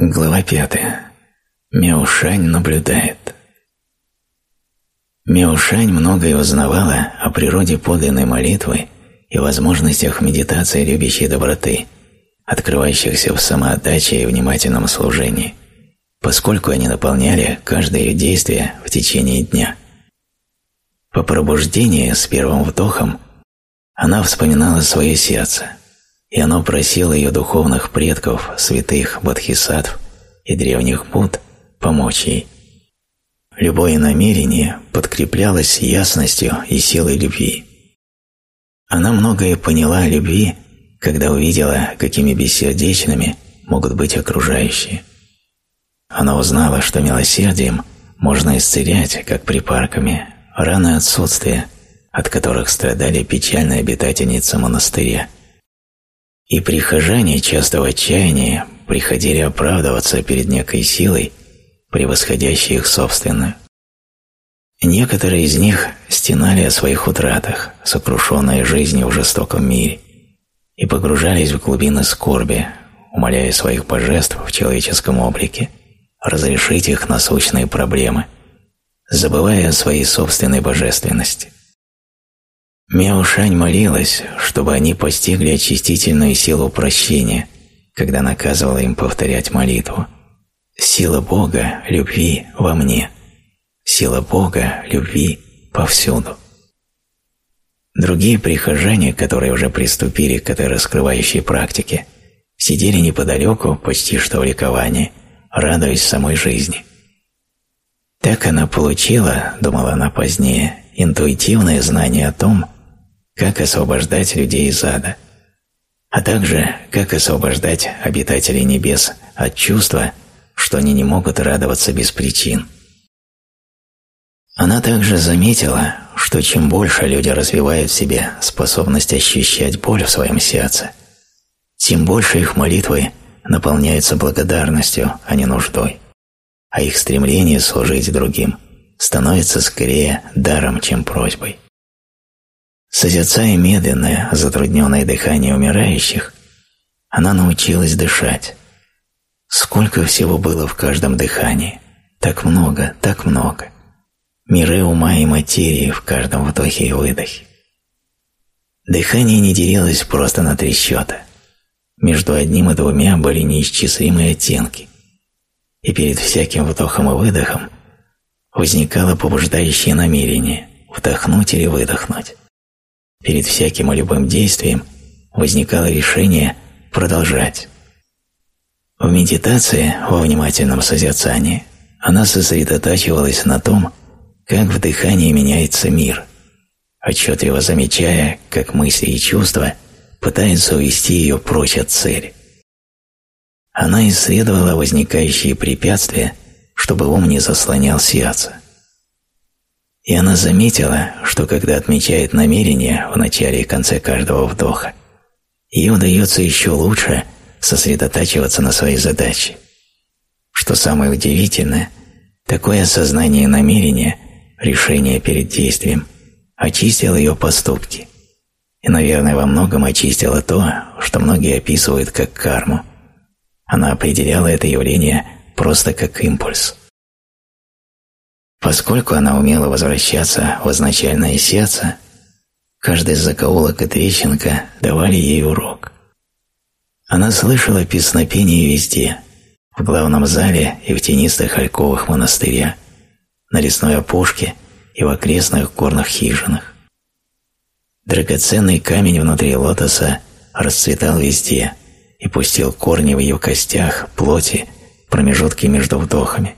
Глава пятая. Мяушань наблюдает. Мяушань многое узнавала о природе подлинной молитвы и возможностях медитации любящей доброты, открывающихся в самоотдаче и внимательном служении, поскольку они наполняли каждое ее действие в течение дня. По пробуждении с первым вдохом она вспоминала свое сердце, и оно просило ее духовных предков, святых бодхисаттв и древних Будд помочь ей. Любое намерение подкреплялось ясностью и силой любви. Она многое поняла о любви, когда увидела, какими бессердечными могут быть окружающие. Она узнала, что милосердием можно исцелять, как припарками, раны отсутствия, от которых страдали печальные обитательницы монастыря – и прихожане часто в отчаянии приходили оправдываться перед некой силой, превосходящей их собственную. Некоторые из них стенали о своих утратах, сокрушенные жизнью в жестоком мире, и погружались в глубины скорби, умоляя своих божеств в человеческом облике разрешить их насущные проблемы, забывая о своей собственной божественности. Мяушань молилась, чтобы они постигли очистительную силу прощения, когда наказывала им повторять молитву. Сила Бога, любви во мне. Сила Бога, любви повсюду. Другие прихожане, которые уже приступили к этой раскрывающей практике, сидели неподалеку, почти что в ликовании, радуясь самой жизни. Так она получила, думала она позднее, интуитивное знание о том, как освобождать людей из ада, а также как освобождать обитателей небес от чувства, что они не могут радоваться без причин. Она также заметила, что чем больше люди развивают в себе способность ощущать боль в своем сердце, тем больше их молитвы наполняются благодарностью, а не нуждой, а их стремление служить другим становится скорее даром, чем просьбой. Созерцая медленное, затрудненное дыхание умирающих, она научилась дышать. Сколько всего было в каждом дыхании. Так много, так много. Миры ума и материи в каждом вдохе и выдохе. Дыхание не делилось просто на три счета. Между одним и двумя были неисчислимые оттенки. И перед всяким вдохом и выдохом возникало побуждающее намерение вдохнуть или выдохнуть. Перед всяким и любым действием возникало решение продолжать. В медитации, во внимательном созерцании, она сосредотачивалась на том, как в дыхании меняется мир, отчетливо замечая, как мысли и чувства пытаются увести ее прочь от цели. Она исследовала возникающие препятствия, чтобы ум не заслонял сердце – и она заметила, что когда отмечает намерение в начале и конце каждого вдоха, ей удается еще лучше сосредотачиваться на своей задаче. Что самое удивительное, такое осознание намерения, решение перед действием, очистило ее поступки. И, наверное, во многом очистило то, что многие описывают как карму. Она определяла это явление просто как импульс. Поскольку она умела возвращаться в изначальное сердце, каждый закоулок и трещинка давали ей урок. Она слышала песнопение везде, в главном зале и в тенистых альковых монастыря, на лесной опушке и в окрестных горных хижинах. Драгоценный камень внутри лотоса расцветал везде и пустил корни в ее костях, плоти, промежутки между вдохами –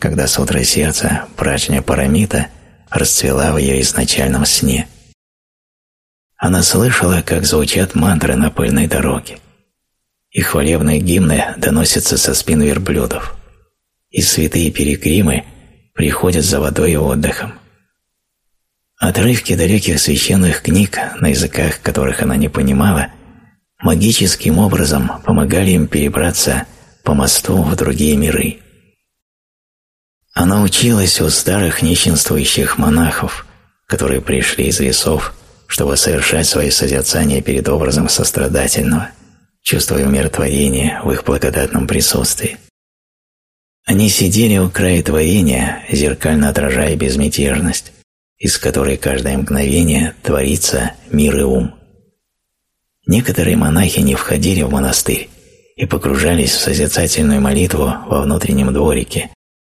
когда сутра сердца, прачня Парамита, расцвела в ее изначальном сне. Она слышала, как звучат мантры на пыльной дороге. И хвалебные гимны доносятся со спин верблюдов. И святые перекримы приходят за водой и отдыхом. Отрывки далеких священных книг, на языках которых она не понимала, магическим образом помогали им перебраться по мосту в другие миры. Она училась у старых нищенствующих монахов, которые пришли из лесов, чтобы совершать свои созерцания перед образом сострадательного, чувствуя умиротворение в их благодатном присутствии. Они сидели у края творения, зеркально отражая безмятежность, из которой каждое мгновение творится мир и ум. Некоторые монахи не входили в монастырь и погружались в созерцательную молитву во внутреннем дворике,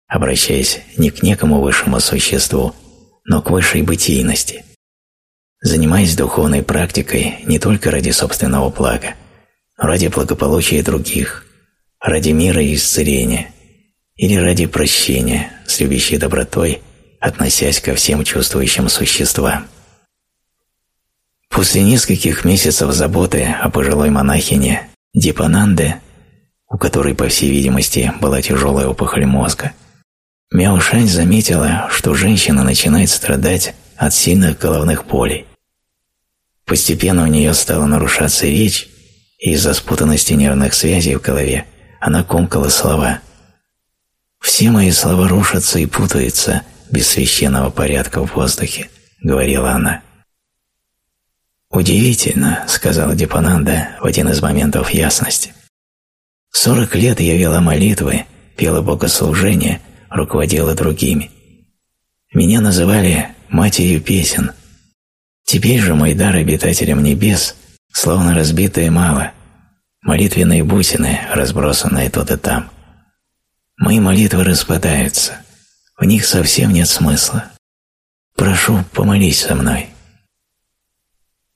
обращаясь не к некому высшему существу, но к высшей бытийности, занимаясь духовной практикой не только ради собственного блага, но ради благополучия других, ради мира и исцеления, или ради прощения с любящей добротой, относясь ко всем чувствующим существам. После нескольких месяцев заботы о пожилой монахине Дипананде, у которой, по всей видимости, была тяжелая опухоль мозга, Мяушань заметила, что женщина начинает страдать от сильных головных болей. Постепенно у нее стала нарушаться речь, и из-за спутанности нервных связей в голове она комкала слова. «Все мои слова рушатся и путаются без священного порядка в воздухе», — говорила она. «Удивительно», — сказала Дипананда в один из моментов ясности. «Сорок лет я вела молитвы, пела богослужения, руководила другими. Меня называли «матерью песен». Теперь же мой дар обитателям небес словно разбитое мало, молитвенные бусины, разбросанные тут и там. Мои молитвы распадаются, в них совсем нет смысла. Прошу, помолись со мной.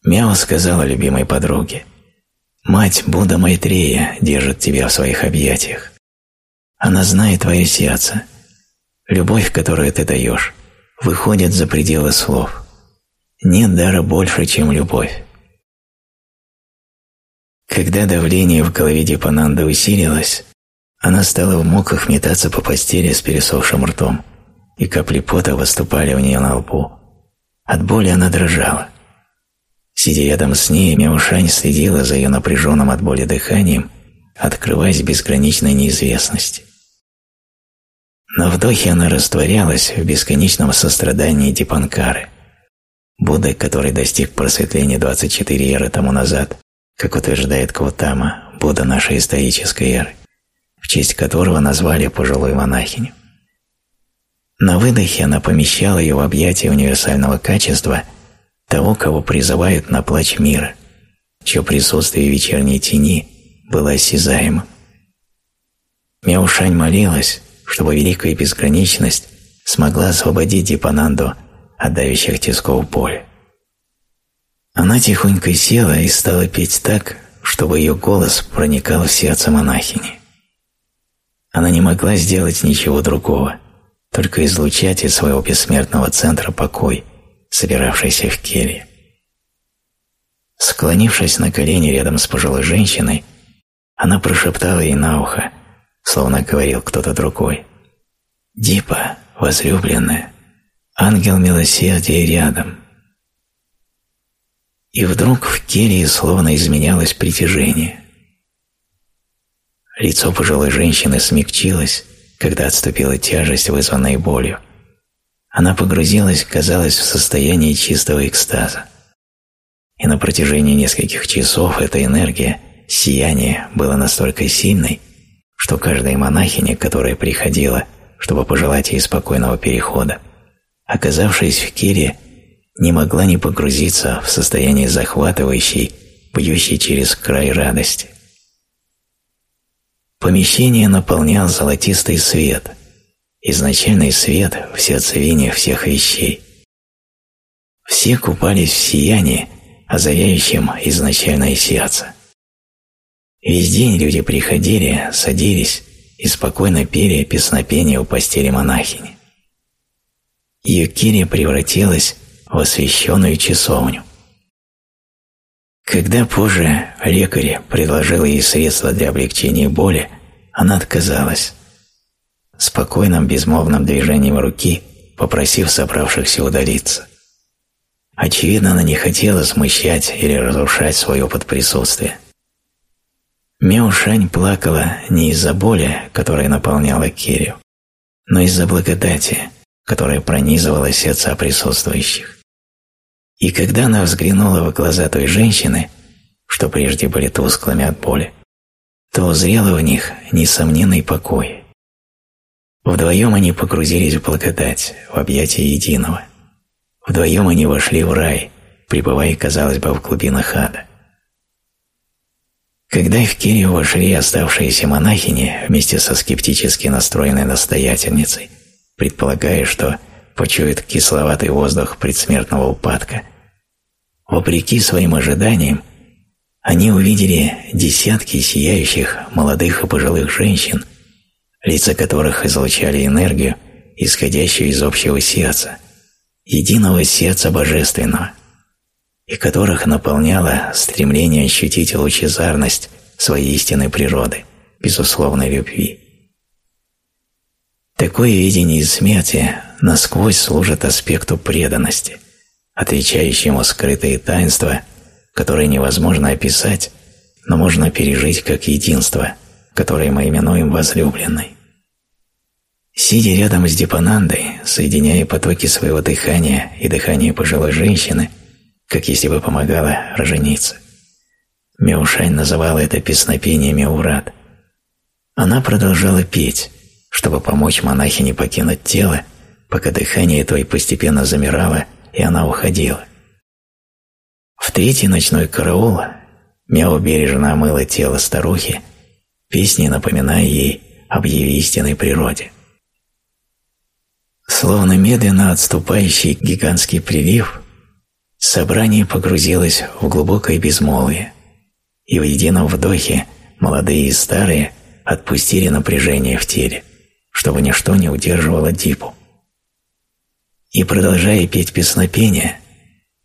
Мяу сказала любимой подруге, «Мать Будда Майтрея держит тебя в своих объятиях. Она знает твое сердце, Любовь, которую ты даешь, выходит за пределы слов. Нет дара больше, чем любовь. Когда давление в голове Дипананды усилилось, она стала в муках метаться по постели с пересохшим ртом, и капли пота выступали у нее на лбу. От боли она дрожала. Сидя рядом с ней, Мяушань следила за ее напряженным от боли дыханием, открываясь безграничной неизвестности. На вдохе она растворялась в бесконечном сострадании Дипанкары, Будды, который достиг просветления 24 эры тому назад, как утверждает Каутама, Будда нашей исторической эры, в честь которого назвали пожилую монахиню. На выдохе она помещала ее в объятия универсального качества того, кого призывают на плач мира, чье присутствие вечерней тени было осязаемым. Мяушань молилась, чтобы великая безграничность смогла освободить Дипананду от давящих тисков боли. Она тихонько села и стала петь так, чтобы ее голос проникал в сердце монахини. Она не могла сделать ничего другого, только излучать из своего бессмертного центра покой, собиравшийся в келье. Склонившись на колени рядом с пожилой женщиной, она прошептала ей на ухо – словно говорил кто-то другой. «Дипа, возлюбленная, ангел милосердия рядом». И вдруг в келье словно изменялось притяжение. Лицо пожилой женщины смягчилось, когда отступила тяжесть, вызванная болью. Она погрузилась, казалось, в состояние чистого экстаза. И на протяжении нескольких часов эта энергия, сияние было настолько сильной, что каждая монахиня, которая приходила, чтобы пожелать ей спокойного перехода, оказавшись в Кире, не могла не погрузиться в состояние захватывающей, бьющей через край радости. Помещение наполнял золотистый свет, изначальный свет в сердцевине всех вещей. Все купались в сиянии, озаряющем изначальное сердце. Весь день люди приходили, садились и спокойно пели песнопение у постели монахини. Ее кирия превратилась в освященную часовню. Когда позже лекарь предложил ей средства для облегчения боли, она отказалась. Спокойным безмолвным движением руки, попросив собравшихся удалиться. Очевидно, она не хотела смущать или разрушать свой опыт присутствия. Мяушань плакала не из-за боли, которая наполняла Кирю, но из-за благодати, которая пронизывала сердца присутствующих. И когда она взглянула в глаза той женщины, что прежде были тусклыми от боли, то узрела в них несомненный покой. Вдвоем они погрузились в благодать, в объятия единого. Вдвоем они вошли в рай, пребывая, казалось бы, в глубинах ада. Когда в Кирию вошли оставшиеся монахини вместе со скептически настроенной настоятельницей, предполагая, что почуют кисловатый воздух предсмертного упадка, вопреки своим ожиданиям, они увидели десятки сияющих молодых и пожилых женщин, лица которых излучали энергию, исходящую из общего сердца, единого сердца божественного, и которых наполняло стремление ощутить лучезарность своей истинной природы, безусловной любви. Такое видение смерти насквозь служит аспекту преданности, отвечающему скрытые таинства, которые невозможно описать, но можно пережить как единство, которое мы именуем возлюбленной. Сидя рядом с Дипанандой, соединяя потоки своего дыхания и дыхания пожилой женщины, как если бы помогала рожениться. Меушань называла это песнопением Меурат. Она продолжала петь, чтобы помочь монахине покинуть тело, пока дыхание той постепенно замирало, и она уходила. В третий ночной караул Мяу бережно омыла тело старухи, песней напоминая ей об ее истинной природе. Словно медленно отступающий гигантский прилив, собрание погрузилось в глубокое безмолвие, и в едином вдохе молодые и старые отпустили напряжение в теле, чтобы ничто не удерживало Дипу. И продолжая петь песнопение,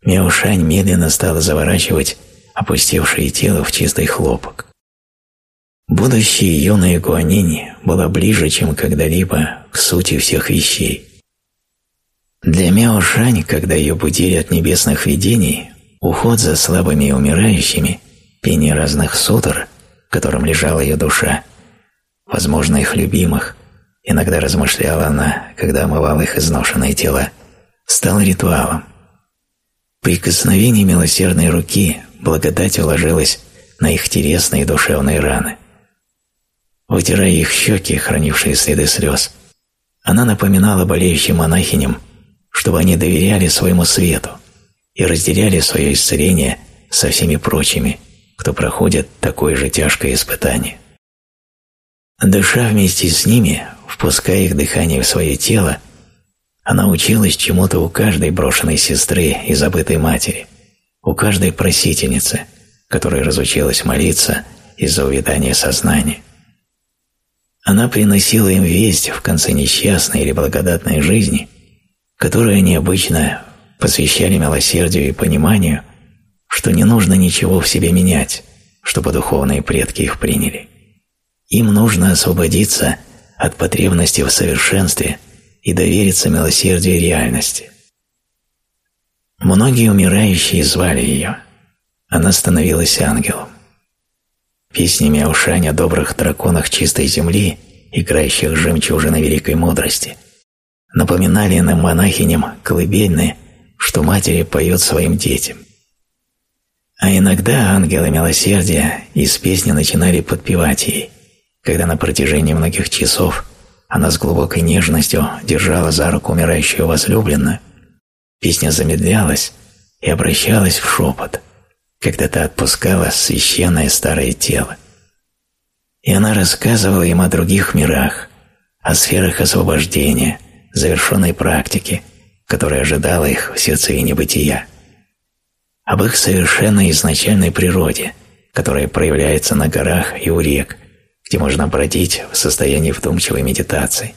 Мяушань медленно стала заворачивать опустевшее тело в чистый хлопок. Будущее юной Гуанини было ближе, чем когда-либо к сути всех вещей. Для Мяо когда ее будили от небесных видений, уход за слабыми и умирающими, пение разных сутр, которым лежала ее душа, возможно, их любимых, иногда размышляла она, когда омывала их изношенные тела, стал ритуалом. Прикосновение милосердной руки благодать уложилась на их телесные и душевные раны. Вытирая их щеки, хранившие следы слез, она напоминала болеющим монахиням чтобы они доверяли своему свету и разделяли свое исцеление со всеми прочими, кто проходит такое же тяжкое испытание. Дыша вместе с ними, впуская их дыхание в свое тело, она училась чему-то у каждой брошенной сестры и забытой матери, у каждой просительницы, которая разучилась молиться из-за увядания сознания. Она приносила им весть в конце несчастной или благодатной жизни – которые они обычно посвящали милосердию и пониманию, что не нужно ничего в себе менять, чтобы духовные предки их приняли. Им нужно освободиться от потребности в совершенстве и довериться милосердию реальности. Многие умирающие звали ее. Она становилась ангелом. Песнями Аушань о добрых драконах чистой земли, играющих жемчужины великой мудрости – напоминали нам монахиням колыбельные, что матери поют своим детям. А иногда ангелы милосердия из песни начинали подпевать ей, когда на протяжении многих часов она с глубокой нежностью держала за руку умирающую возлюбленную, песня замедлялась и обращалась в шепот, когда та отпускала священное старое тело. И она рассказывала им о других мирах, о сферах освобождения – завершенной практики, которая ожидала их в сердцевине бытия, об их совершенно изначальной природе, которая проявляется на горах и у рек, где можно бродить в состоянии вдумчивой медитации,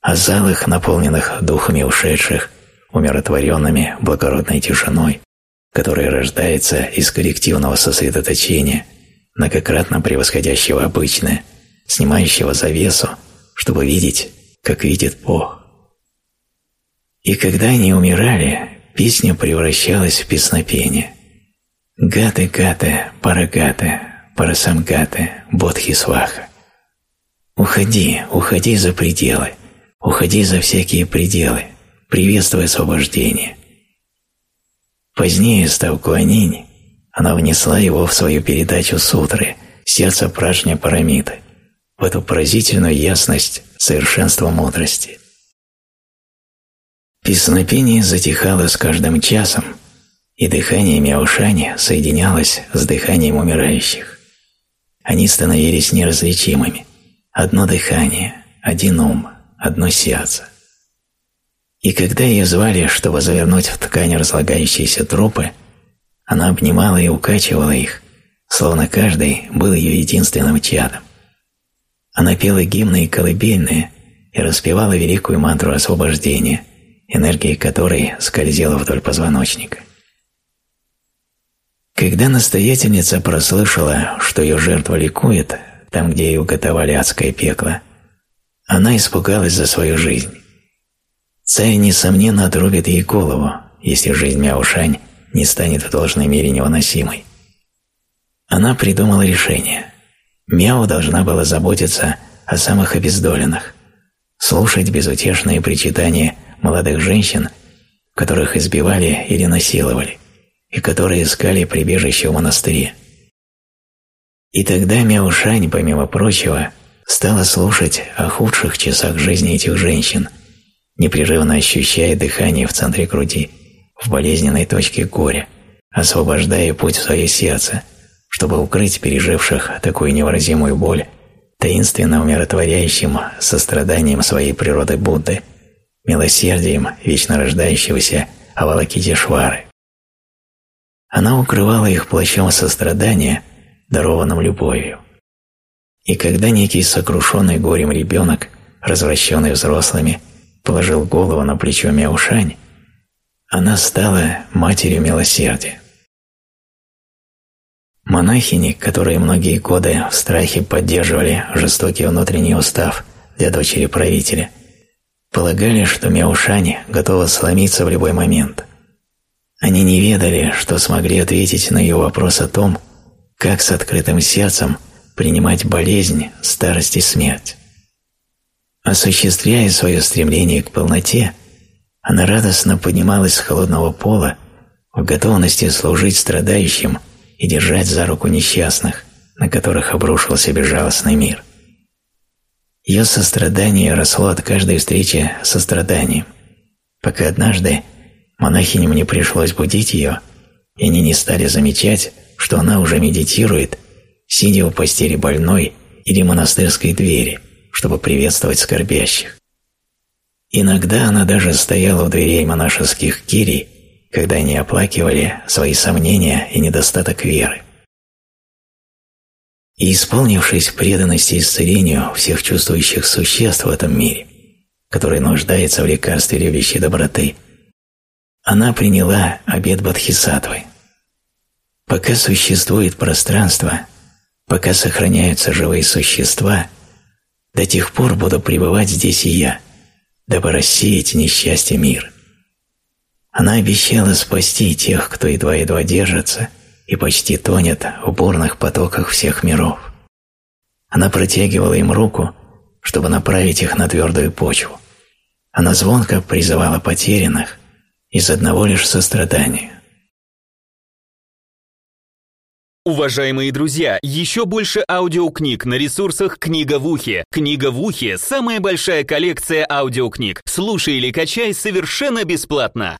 о залах, наполненных духами ушедших, умиротворенными благородной тишиной, которая рождается из коллективного сосредоточения, многократно превосходящего обычное, снимающего завесу, чтобы видеть, как видит Бог. И когда они умирали, песня превращалась в песнопение. Гаты гаты, парагаты, парасамгаты, бодхисваха. Уходи, уходи за пределы, уходи за всякие пределы, приветствуй освобождение. Позднее, став Гуанинь, она внесла его в свою передачу сутры «Сердце прашня Парамиты», в эту поразительную ясность совершенство мудрости. Песнопение затихало с каждым часом, и дыхание Мяушани соединялось с дыханием умирающих. Они становились неразличимыми. Одно дыхание, один ум, одно сердце. И когда ее звали, чтобы завернуть в ткань разлагающиеся трупы, она обнимала и укачивала их, словно каждый был ее единственным чадом. Она пела гимны и колыбельные и распевала великую мантру освобождения, энергия которой скользила вдоль позвоночника. Когда настоятельница прослышала, что ее жертва ликует, там, где ей уготовали адское пекло, она испугалась за свою жизнь. Царь, несомненно, отрубит ей голову, если жизнь Мяушань не станет в должной мере невыносимой. Она придумала решение. Мяу должна была заботиться о самых обездоленных, слушать безутешные причитания молодых женщин, которых избивали или насиловали, и которые искали прибежище в монастыре. И тогда Мяушань, помимо прочего, стала слушать о худших часах жизни этих женщин, непрерывно ощущая дыхание в центре груди, в болезненной точке горя, освобождая путь в свое сердце, чтобы укрыть переживших такую невыразимую боль таинственно умиротворяющим состраданием своей природы Будды, милосердием вечно рождающегося Авалакитишвары. Она укрывала их плащом сострадания, дарованным любовью. И когда некий сокрушенный горем ребенок, развращенный взрослыми, положил голову на плечо Мяушань, она стала матерью милосердия. Монахини, которые многие годы в страхе поддерживали жестокий внутренний устав для дочери правителя, полагали, что Мяушань готова сломиться в любой момент – они не ведали, что смогли ответить на ее вопрос о том, как с открытым сердцем принимать болезнь, старость и смерть. Осуществляя свое стремление к полноте, она радостно поднималась с холодного пола в готовности служить страдающим и держать за руку несчастных, на которых обрушился безжалостный мир. Ее сострадание росло от каждой встречи со страданием, пока однажды Монахиням не пришлось будить ее, и они не стали замечать, что она уже медитирует, сидя у постели больной или монастырской двери, чтобы приветствовать скорбящих. Иногда она даже стояла у дверей монашеских кирий, когда они оплакивали свои сомнения и недостаток веры. И исполнившись преданности исцелению всех чувствующих существ в этом мире, который нуждается в лекарстве любящей доброты, она приняла обет Бодхисаттвы. Пока существует пространство, пока сохраняются живые существа, до тех пор буду пребывать здесь и я, дабы рассеять несчастье мир. Она обещала спасти тех, кто едва-едва держится и почти тонет в бурных потоках всех миров. Она протягивала им руку, чтобы направить их на твердую почву. Она звонко призывала потерянных, из одного лишь сострадания. Уважаемые друзья, еще больше аудиокниг на ресурсах «Книга в ухе». «Книга в ухе» — самая большая коллекция аудиокниг. Слушай или качай совершенно бесплатно.